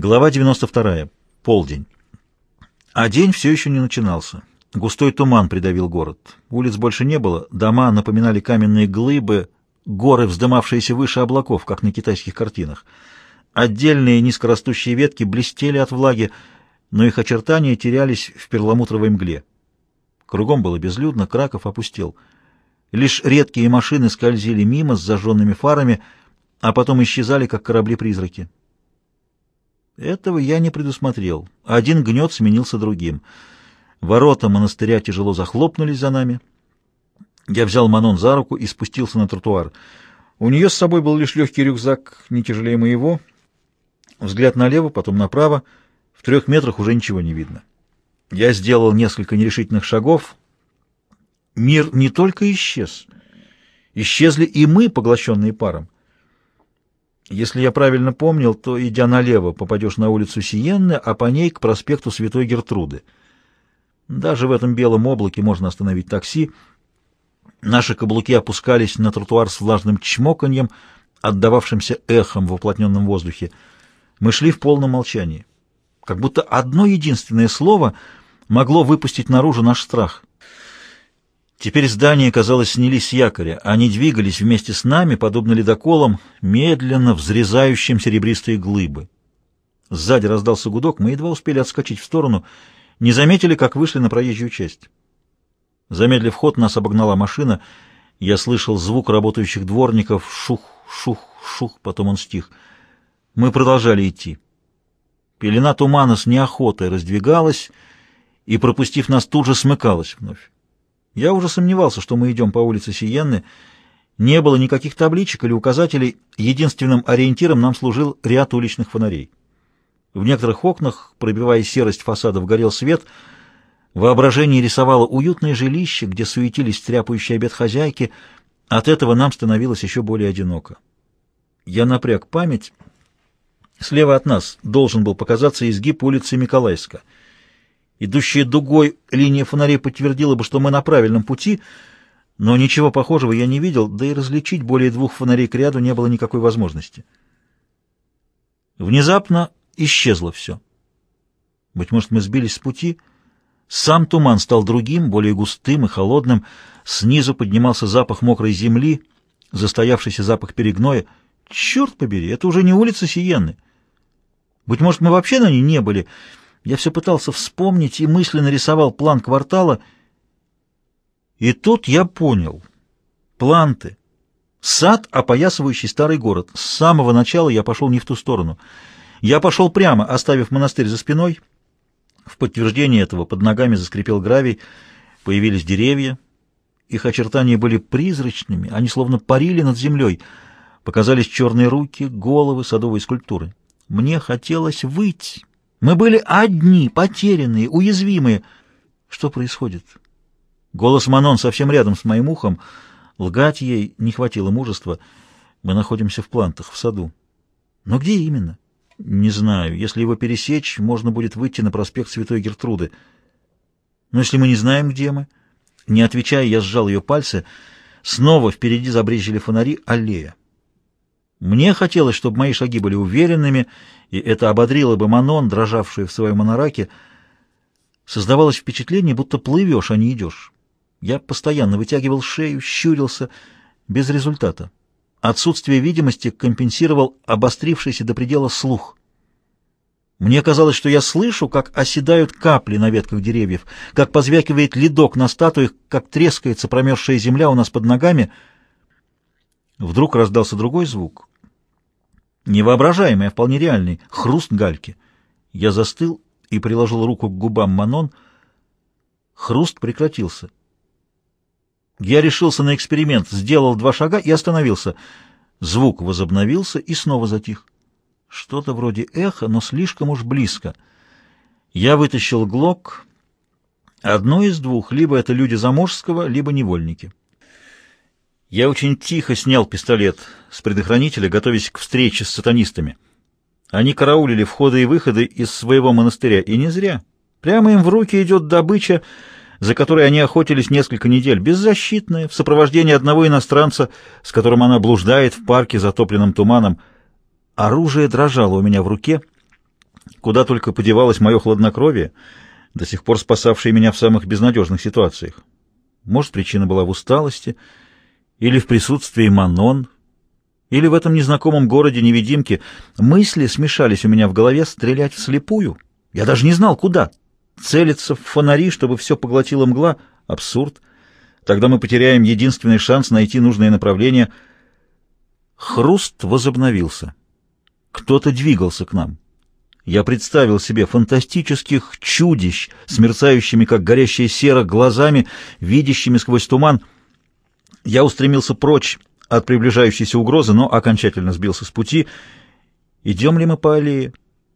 Глава 92. Полдень. А день все еще не начинался. Густой туман придавил город. Улиц больше не было, дома напоминали каменные глыбы, горы, вздымавшиеся выше облаков, как на китайских картинах. Отдельные низкорастущие ветки блестели от влаги, но их очертания терялись в перламутровой мгле. Кругом было безлюдно, Краков опустел. Лишь редкие машины скользили мимо с зажженными фарами, а потом исчезали, как корабли-призраки. Этого я не предусмотрел. Один гнет сменился другим. Ворота монастыря тяжело захлопнулись за нами. Я взял Манон за руку и спустился на тротуар. У нее с собой был лишь легкий рюкзак, не тяжелее моего. Взгляд налево, потом направо. В трех метрах уже ничего не видно. Я сделал несколько нерешительных шагов. Мир не только исчез. Исчезли и мы, поглощенные паром. Если я правильно помнил, то, идя налево, попадешь на улицу Сиенны, а по ней к проспекту Святой Гертруды. Даже в этом белом облаке можно остановить такси. Наши каблуки опускались на тротуар с влажным чмоканьем, отдававшимся эхом в уплотненном воздухе. Мы шли в полном молчании. Как будто одно единственное слово могло выпустить наружу наш страх. Теперь здания, казалось, снялись с якоря. Они двигались вместе с нами, подобно ледоколам, медленно взрезающим серебристые глыбы. Сзади раздался гудок, мы едва успели отскочить в сторону, не заметили, как вышли на проезжую часть. Замедлив ход, нас обогнала машина. Я слышал звук работающих дворников, шух, шух, шух, потом он стих. Мы продолжали идти. Пелена тумана с неохотой раздвигалась и, пропустив нас, тут же смыкалась вновь. Я уже сомневался, что мы идем по улице Сиенны. Не было никаких табличек или указателей. Единственным ориентиром нам служил ряд уличных фонарей. В некоторых окнах, пробивая серость фасадов, горел свет. Воображение рисовало уютное жилище, где суетились стряпающие обед хозяйки. От этого нам становилось еще более одиноко. Я напряг память. Слева от нас должен был показаться изгиб улицы Миколаевска — Идущая дугой линия фонарей подтвердила бы, что мы на правильном пути, но ничего похожего я не видел, да и различить более двух фонарей к ряду не было никакой возможности. Внезапно исчезло все. Быть может, мы сбились с пути? Сам туман стал другим, более густым и холодным. Снизу поднимался запах мокрой земли, застоявшийся запах перегноя. Черт побери, это уже не улица Сиенны. Быть может, мы вообще на ней не были, — я все пытался вспомнить и мысленно рисовал план квартала. И тут я понял. Планты. Сад, опоясывающий старый город. С самого начала я пошел не в ту сторону. Я пошел прямо, оставив монастырь за спиной. В подтверждение этого под ногами заскрипел гравий, появились деревья. Их очертания были призрачными, они словно парили над землей. Показались черные руки, головы, садовые скульптуры. Мне хотелось выйти. Мы были одни, потерянные, уязвимые. Что происходит? Голос Манон совсем рядом с моим ухом. Лгать ей не хватило мужества. Мы находимся в плантах, в саду. Но где именно? Не знаю. Если его пересечь, можно будет выйти на проспект Святой Гертруды. Но если мы не знаем, где мы... Не отвечая, я сжал ее пальцы. Снова впереди забрежили фонари аллея. Мне хотелось, чтобы мои шаги были уверенными, и это ободрило бы Манон, дрожавшую в своем монораке. Создавалось впечатление, будто плывешь, а не идешь. Я постоянно вытягивал шею, щурился, без результата. Отсутствие видимости компенсировал обострившийся до предела слух. Мне казалось, что я слышу, как оседают капли на ветках деревьев, как позвякивает ледок на статуях, как трескается промерзшая земля у нас под ногами. Вдруг раздался другой звук, Невоображаемый, а вполне реальный. Хруст гальки. Я застыл и приложил руку к губам Манон. Хруст прекратился. Я решился на эксперимент, сделал два шага и остановился. Звук возобновился и снова затих. Что-то вроде эха, но слишком уж близко. Я вытащил глок. Одно из двух. Либо это люди заморского, либо невольники. Я очень тихо снял пистолет с предохранителя, готовясь к встрече с сатанистами. Они караулили входы и выходы из своего монастыря, и не зря. Прямо им в руки идет добыча, за которой они охотились несколько недель, беззащитная, в сопровождении одного иностранца, с которым она блуждает в парке, затопленном туманом. Оружие дрожало у меня в руке. куда только подевалось мое хладнокровие, до сих пор спасавшее меня в самых безнадежных ситуациях. Может, причина была в усталости, или в присутствии Манон, или в этом незнакомом городе-невидимке. Мысли смешались у меня в голове стрелять вслепую. Я даже не знал, куда. Целиться в фонари, чтобы все поглотила мгла — абсурд. Тогда мы потеряем единственный шанс найти нужное направление. Хруст возобновился. Кто-то двигался к нам. Я представил себе фантастических чудищ с мерцающими, как горящая сера, глазами, видящими сквозь туман. Я устремился прочь от приближающейся угрозы, но окончательно сбился с пути. Идем ли мы по аллее?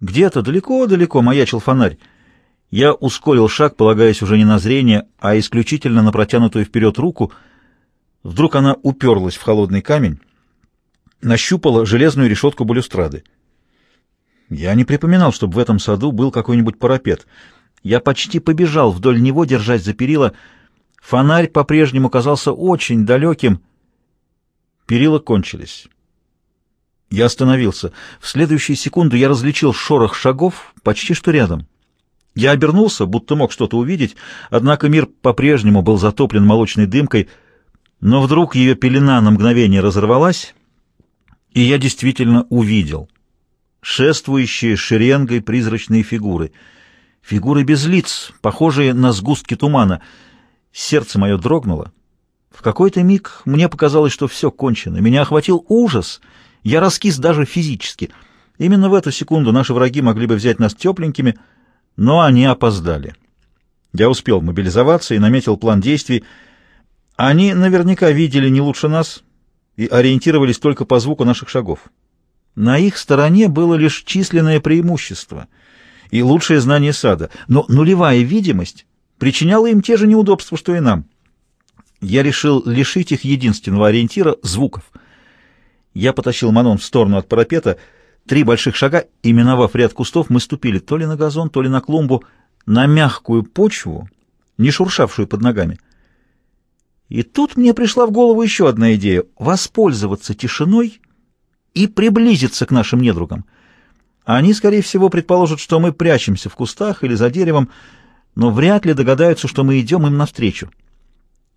Где-то далеко-далеко маячил фонарь. Я ускорил шаг, полагаясь уже не на зрение, а исключительно на протянутую вперед руку. Вдруг она уперлась в холодный камень, нащупала железную решетку балюстрады. Я не припоминал, чтобы в этом саду был какой-нибудь парапет. Я почти побежал вдоль него, держась за перила. Фонарь по-прежнему казался очень далеким. Перила кончились. Я остановился. В следующую секунду я различил шорох шагов почти что рядом. Я обернулся, будто мог что-то увидеть, однако мир по-прежнему был затоплен молочной дымкой, но вдруг ее пелена на мгновение разорвалась, и я действительно увидел шествующие шеренгой призрачные фигуры. Фигуры без лиц, похожие на сгустки тумана. Сердце мое дрогнуло. В какой-то миг мне показалось, что все кончено. Меня охватил ужас. Я раскис даже физически. Именно в эту секунду наши враги могли бы взять нас тепленькими — но они опоздали. Я успел мобилизоваться и наметил план действий. Они наверняка видели не лучше нас и ориентировались только по звуку наших шагов. На их стороне было лишь численное преимущество и лучшее знание сада, но нулевая видимость причиняла им те же неудобства, что и нам. Я решил лишить их единственного ориентира — звуков. Я потащил Манон в сторону от парапета — Три больших шага, и миновав ряд кустов, мы ступили то ли на газон, то ли на клумбу, на мягкую почву, не шуршавшую под ногами. И тут мне пришла в голову еще одна идея — воспользоваться тишиной и приблизиться к нашим недругам. Они, скорее всего, предположат, что мы прячемся в кустах или за деревом, но вряд ли догадаются, что мы идем им навстречу.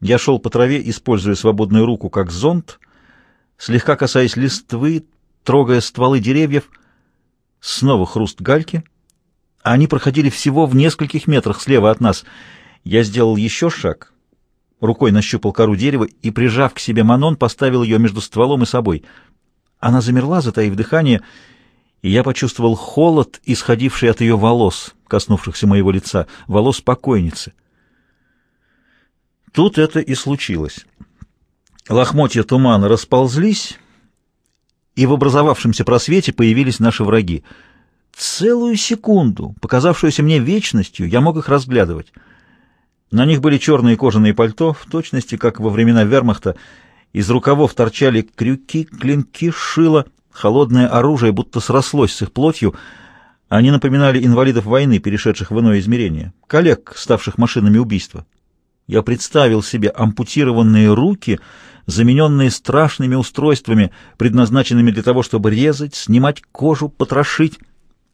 Я шел по траве, используя свободную руку как зонт, слегка касаясь листвы, трогая стволы деревьев. Снова хруст гальки. Они проходили всего в нескольких метрах слева от нас. Я сделал еще шаг, рукой нащупал кору дерева и, прижав к себе Манон, поставил ее между стволом и собой. Она замерла, затаив дыхание, и я почувствовал холод, исходивший от ее волос, коснувшихся моего лица, волос покойницы. Тут это и случилось. Лохмотья тумана расползлись, и в образовавшемся просвете появились наши враги. Целую секунду, показавшуюся мне вечностью, я мог их разглядывать. На них были черные кожаные пальто, в точности, как во времена вермахта. Из рукавов торчали крюки, клинки, шило, холодное оружие будто срослось с их плотью. Они напоминали инвалидов войны, перешедших в иное измерение, коллег, ставших машинами убийства. Я представил себе ампутированные руки — замененные страшными устройствами, предназначенными для того, чтобы резать, снимать кожу, потрошить.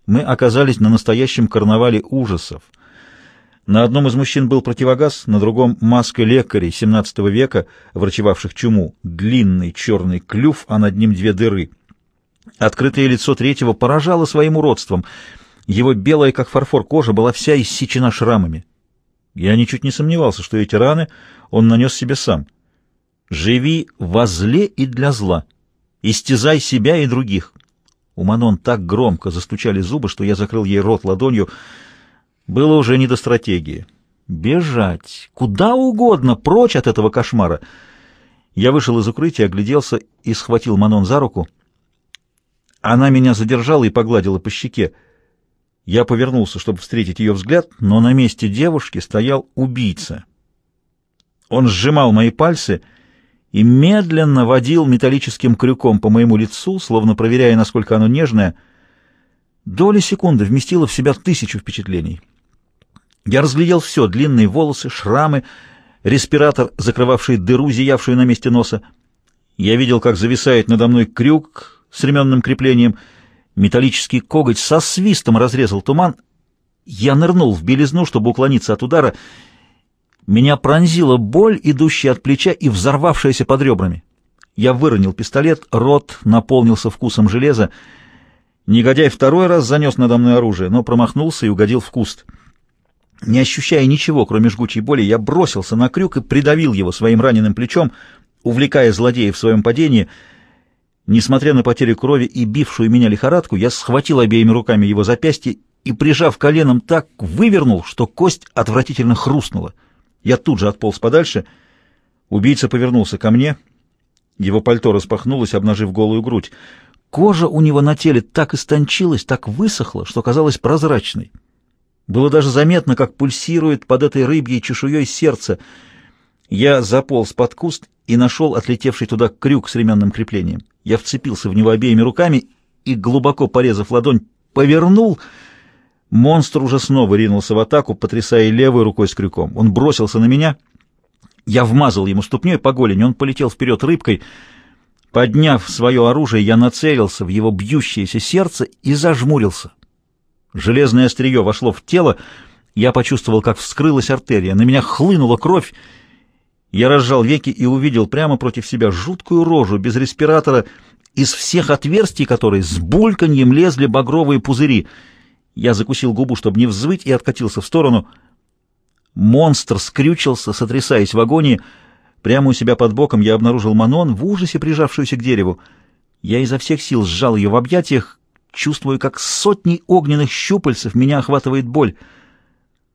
Мы оказались на настоящем карнавале ужасов. На одном из мужчин был противогаз, на другом — маска лекарей XVII века, врачевавших чуму, длинный черный клюв, а над ним две дыры. Открытое лицо третьего поражало своим уродством. Его белая, как фарфор, кожа была вся иссечена шрамами. Я ничуть не сомневался, что эти раны он нанес себе сам. Живи во зле и для зла. Истязай себя и других. У Манон так громко застучали зубы, что я закрыл ей рот ладонью. Было уже не до стратегии. Бежать. Куда угодно, прочь от этого кошмара. Я вышел из укрытия, огляделся и схватил Манон за руку. Она меня задержала и погладила по щеке. Я повернулся, чтобы встретить ее взгляд, но на месте девушки стоял убийца. Он сжимал мои пальцы — и медленно водил металлическим крюком по моему лицу, словно проверяя, насколько оно нежное. Доля секунды вместила в себя тысячу впечатлений. Я разглядел все — длинные волосы, шрамы, респиратор, закрывавший дыру, зиявшую на месте носа. Я видел, как зависает надо мной крюк с ременным креплением. Металлический коготь со свистом разрезал туман. Я нырнул в белизну, чтобы уклониться от удара. Меня пронзила боль, идущая от плеча и взорвавшаяся под ребрами. Я выронил пистолет, рот наполнился вкусом железа. Негодяй второй раз занес надо мной оружие, но промахнулся и угодил в куст. Не ощущая ничего, кроме жгучей боли, я бросился на крюк и придавил его своим раненым плечом, увлекая злодея в своем падении. Несмотря на потерю крови и бившую меня лихорадку, я схватил обеими руками его запястье и, прижав коленом так, вывернул, что кость отвратительно хрустнула. Я тут же отполз подальше. Убийца повернулся ко мне. Его пальто распахнулось, обнажив голую грудь. Кожа у него на теле так истончилась, так высохла, что казалась прозрачной. Было даже заметно, как пульсирует под этой рыбьей чешуей сердце. Я заполз под куст и нашел отлетевший туда крюк с ременным креплением. Я вцепился в него обеими руками и, глубоко порезав ладонь, повернул. Монстр уже снова ринулся в атаку, потрясая левой рукой с крюком. Он бросился на меня. Я вмазал ему ступней по голени, он полетел вперед рыбкой. Подняв свое оружие, я нацелился в его бьющееся сердце и зажмурился. Железное острие вошло в тело, я почувствовал, как вскрылась артерия, на меня хлынула кровь. Я разжал веки и увидел прямо против себя жуткую рожу без респиратора, из всех отверстий которой с бульканьем лезли багровые пузыри. Я закусил губу, чтобы не взвыть, и откатился в сторону. Монстр скрючился, сотрясаясь в агонии. Прямо у себя под боком я обнаружил Манон, в ужасе прижавшуюся к дереву. Я изо всех сил сжал ее в объятиях, Чувствую, как сотни огненных щупальцев меня охватывает боль.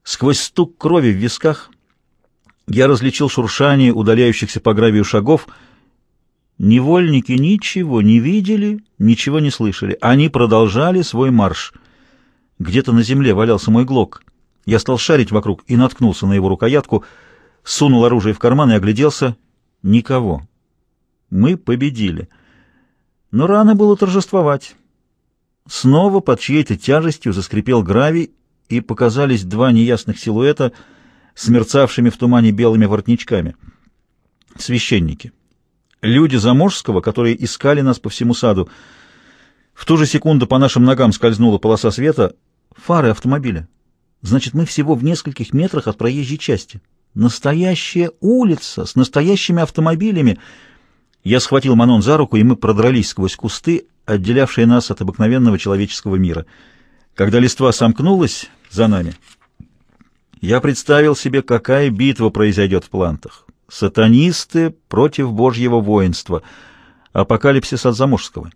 Сквозь стук крови в висках я различил шуршание удаляющихся по гравию шагов. Невольники ничего не видели, ничего не слышали. Они продолжали свой марш. Где-то на земле валялся мой глок. Я стал шарить вокруг и наткнулся на его рукоятку, сунул оружие в карман и огляделся. Никого. Мы победили. Но рано было торжествовать. Снова под чьей-то тяжестью заскрипел гравий, и показались два неясных силуэта с мерцавшими в тумане белыми воротничками. Священники. Люди Заморского, которые искали нас по всему саду. В ту же секунду по нашим ногам скользнула полоса света. Фары автомобиля. Значит, мы всего в нескольких метрах от проезжей части. Настоящая улица с настоящими автомобилями. Я схватил Манон за руку, и мы продрались сквозь кусты, отделявшие нас от обыкновенного человеческого мира. Когда листва сомкнулась за нами, я представил себе, какая битва произойдет в плантах. Сатанисты против Божьего воинства, апокалипсис от Заморского.